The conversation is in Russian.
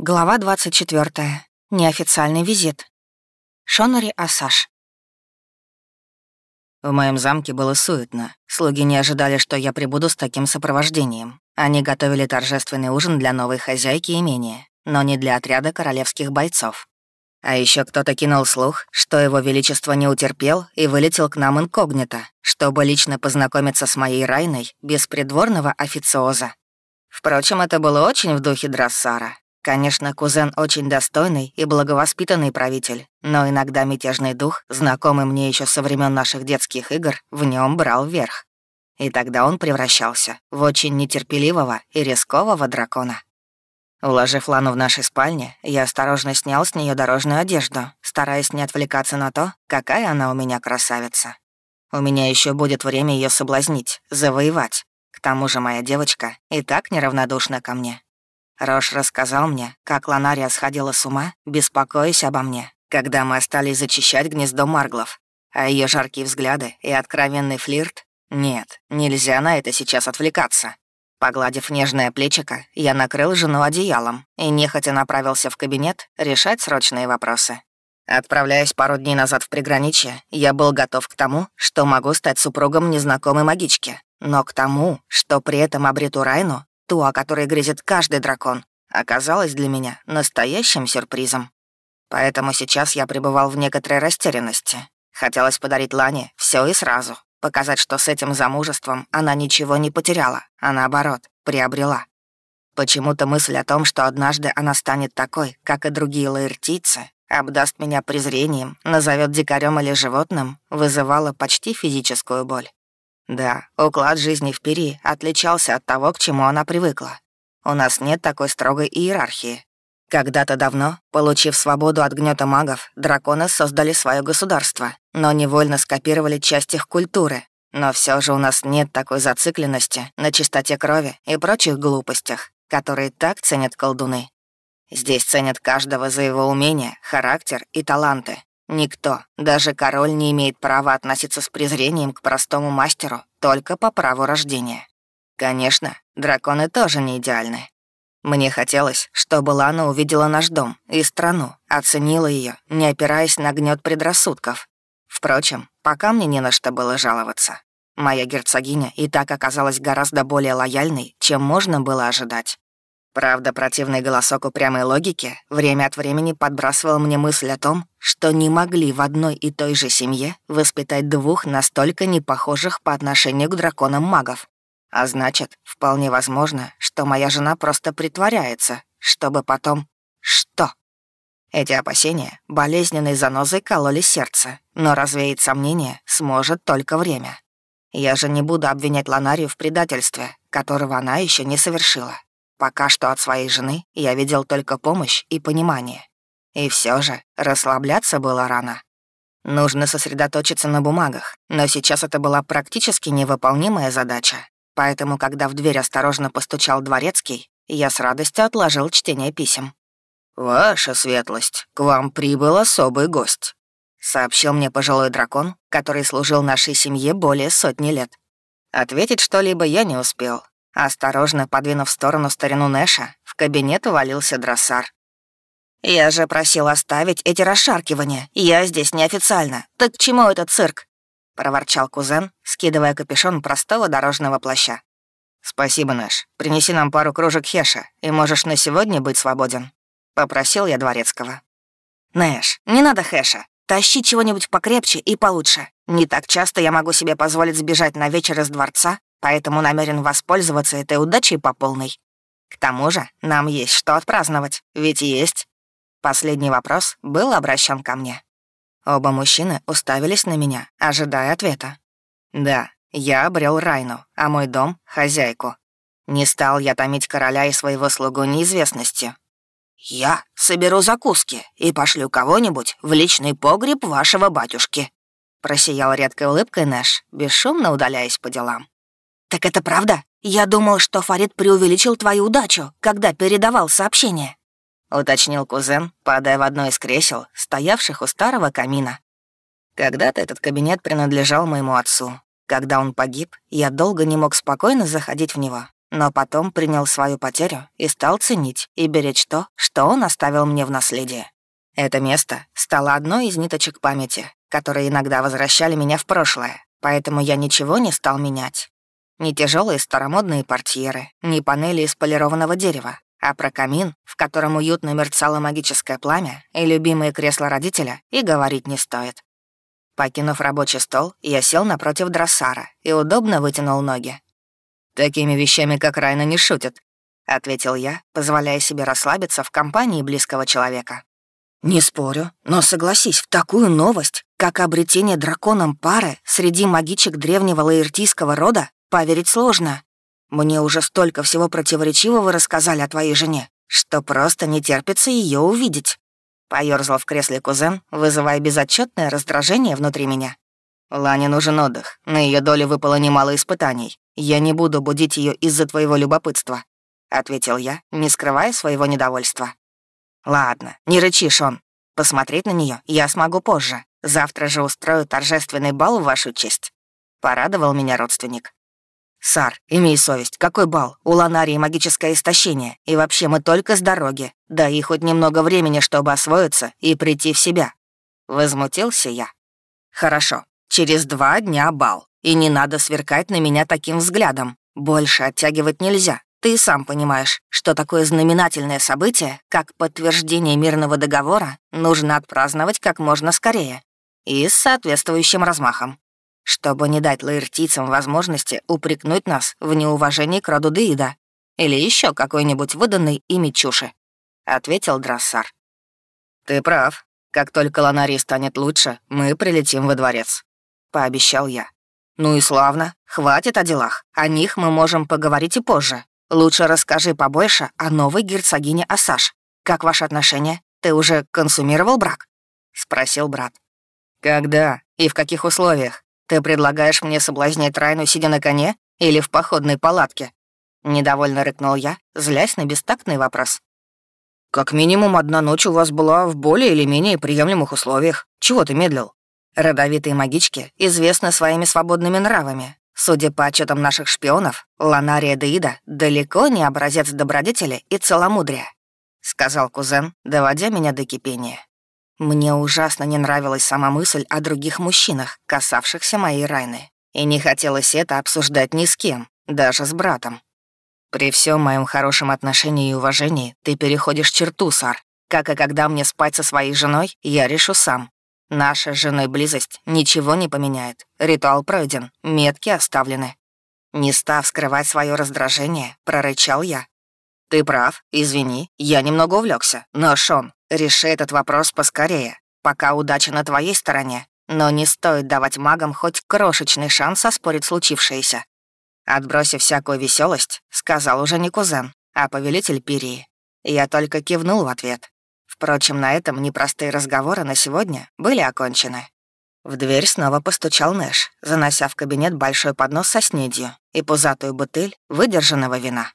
Глава 24. Неофициальный визит. Шонари Асаш. В моем замке было суетно. Слуги не ожидали, что я прибуду с таким сопровождением. Они готовили торжественный ужин для новой хозяйки имения, но не для отряда королевских бойцов. А еще кто-то кинул слух, что его величество не утерпел и вылетел к нам инкогнито, чтобы лично познакомиться с моей Райной без придворного официоза. Впрочем, это было очень в духе Драссара, Конечно, кузен очень достойный и благовоспитанный правитель, но иногда мятежный дух, знакомый мне еще со времен наших детских игр, в нем брал верх. И тогда он превращался в очень нетерпеливого и рискового дракона. Уложив Лану в нашей спальне, я осторожно снял с нее дорожную одежду, стараясь не отвлекаться на то, какая она у меня красавица. У меня еще будет время ее соблазнить, завоевать. К тому же моя девочка и так неравнодушна ко мне, Рош рассказал мне, как Ланария сходила с ума, беспокоясь обо мне, когда мы остались зачищать гнездо Марглов. А ее жаркие взгляды и откровенный флирт? Нет, нельзя на это сейчас отвлекаться. Погладив нежное плечико, я накрыл жену одеялом и нехотя направился в кабинет решать срочные вопросы. Отправляясь пару дней назад в приграничье, я был готов к тому, что могу стать супругом незнакомой магички, но к тому, что при этом обрету Райну ту, о которой грезит каждый дракон, оказалась для меня настоящим сюрпризом. Поэтому сейчас я пребывал в некоторой растерянности. Хотелось подарить Лане все и сразу, показать, что с этим замужеством она ничего не потеряла, а наоборот, приобрела. Почему-то мысль о том, что однажды она станет такой, как и другие лаэртийцы, обдаст меня презрением, назовет дикарем или животным, вызывала почти физическую боль. Да, уклад жизни в Пири отличался от того, к чему она привыкла. У нас нет такой строгой иерархии. Когда-то давно, получив свободу от гнета магов, драконы создали свое государство, но невольно скопировали часть их культуры. Но все же у нас нет такой зацикленности на чистоте крови и прочих глупостях, которые так ценят колдуны. Здесь ценят каждого за его умения, характер и таланты, Никто, даже король, не имеет права относиться с презрением к простому мастеру только по праву рождения. Конечно, драконы тоже не идеальны. Мне хотелось, чтобы Лана увидела наш дом и страну, оценила ее, не опираясь на гнет предрассудков. Впрочем, пока мне не на что было жаловаться. Моя герцогиня и так оказалась гораздо более лояльной, чем можно было ожидать. Правда, противный голосок упрямой логики время от времени подбрасывал мне мысль о том, что не могли в одной и той же семье воспитать двух настолько непохожих по отношению к драконам магов. А значит, вполне возможно, что моя жена просто притворяется, чтобы потом... Что? Эти опасения болезненной занозой кололи сердце, но развеять сомнения сможет только время. Я же не буду обвинять Ланарию в предательстве, которого она еще не совершила. Пока что от своей жены я видел только помощь и понимание. И все же расслабляться было рано. Нужно сосредоточиться на бумагах, но сейчас это была практически невыполнимая задача. Поэтому, когда в дверь осторожно постучал дворецкий, я с радостью отложил чтение писем. «Ваша светлость, к вам прибыл особый гость», — сообщил мне пожилой дракон, который служил нашей семье более сотни лет. Ответить что-либо я не успел, Осторожно подвинув в сторону старину Нэша, в кабинет валился дроссар. «Я же просил оставить эти расшаркивания. Я здесь неофициально. Так к чему этот цирк?» — проворчал кузен, скидывая капюшон простого дорожного плаща. «Спасибо, Нэш. Принеси нам пару кружек Хеша, и можешь на сегодня быть свободен», — попросил я дворецкого. «Нэш, не надо Хэша. Тащи чего-нибудь покрепче и получше. Не так часто я могу себе позволить сбежать на вечер из дворца поэтому намерен воспользоваться этой удачей по полной. К тому же нам есть что отпраздновать, ведь есть. Последний вопрос был обращен ко мне. Оба мужчины уставились на меня, ожидая ответа. Да, я обрел Райну, а мой дом — хозяйку. Не стал я томить короля и своего слугу неизвестностью. «Я соберу закуски и пошлю кого-нибудь в личный погреб вашего батюшки», просиял редкой улыбкой Нэш, бесшумно удаляясь по делам. «Так это правда? Я думал, что Фарид преувеличил твою удачу, когда передавал сообщение», — уточнил кузен, падая в одно из кресел, стоявших у старого камина. Когда-то этот кабинет принадлежал моему отцу. Когда он погиб, я долго не мог спокойно заходить в него. но потом принял свою потерю и стал ценить и беречь то, что он оставил мне в наследие. Это место стало одной из ниточек памяти, которые иногда возвращали меня в прошлое, поэтому я ничего не стал менять. Ни тяжелые старомодные портьеры, ни панели из полированного дерева, а про камин, в котором уютно мерцало магическое пламя, и любимые кресла родителя, и говорить не стоит. Покинув рабочий стол, я сел напротив дроссара и удобно вытянул ноги. «Такими вещами, как Райна, не шутят», — ответил я, позволяя себе расслабиться в компании близкого человека. «Не спорю, но согласись, в такую новость, как обретение драконом пары среди магичек древнего лаэртийского рода, поверить сложно. Мне уже столько всего противоречивого рассказали о твоей жене, что просто не терпится ее увидеть». Поёрзал в кресле кузен, вызывая безотчетное раздражение внутри меня. «Лане нужен отдых. На ее доле выпало немало испытаний. Я не буду будить ее из-за твоего любопытства», — ответил я, не скрывая своего недовольства. «Ладно, не рычишь он. Посмотреть на нее я смогу позже. Завтра же устрою торжественный бал в вашу честь», — порадовал меня родственник. «Сар, имей совесть, какой бал? У Ланарии магическое истощение, и вообще мы только с дороги. Да и хоть немного времени, чтобы освоиться и прийти в себя». Возмутился я. «Хорошо, через два дня бал, и не надо сверкать на меня таким взглядом. Больше оттягивать нельзя. Ты сам понимаешь, что такое знаменательное событие, как подтверждение мирного договора, нужно отпраздновать как можно скорее и с соответствующим размахом чтобы не дать лаэртийцам возможности упрекнуть нас в неуважении к роду Деида или еще какой-нибудь выданной ими чуши», — ответил Драссар. «Ты прав. Как только Ланари станет лучше, мы прилетим во дворец», — пообещал я. «Ну и славно. Хватит о делах. О них мы можем поговорить и позже. Лучше расскажи побольше о новой герцогине Асаш. Как ваши отношения? Ты уже консумировал брак?» — спросил брат. «Когда и в каких условиях?» Ты предлагаешь мне соблазнять Райну, сидя на коне или в походной палатке?» Недовольно рыкнул я, злясь на бестактный вопрос. «Как минимум одна ночь у вас была в более или менее приемлемых условиях. Чего ты медлил?» Родовитые магички известны своими свободными нравами. Судя по отчетам наших шпионов, Ланария Деида далеко не образец добродетели и целомудрия, — сказал кузен, доводя меня до кипения. Мне ужасно не нравилась сама мысль о других мужчинах, касавшихся моей Райны. И не хотелось это обсуждать ни с кем, даже с братом. При всем моем хорошем отношении и уважении ты переходишь черту, Сар. Как и когда мне спать со своей женой, я решу сам. Наша с женой близость ничего не поменяет. Ритуал пройден, метки оставлены. Не став скрывать свое раздражение, прорычал я. «Ты прав, извини, я немного увлекся, но, Шон, реши этот вопрос поскорее, пока удача на твоей стороне, но не стоит давать магам хоть крошечный шанс оспорить случившееся». Отбросив всякую веселость, сказал уже не кузен, а повелитель Пирии. Я только кивнул в ответ. Впрочем, на этом непростые разговоры на сегодня были окончены. В дверь снова постучал Нэш, занося в кабинет большой поднос со снедью и пузатую бутыль выдержанного вина.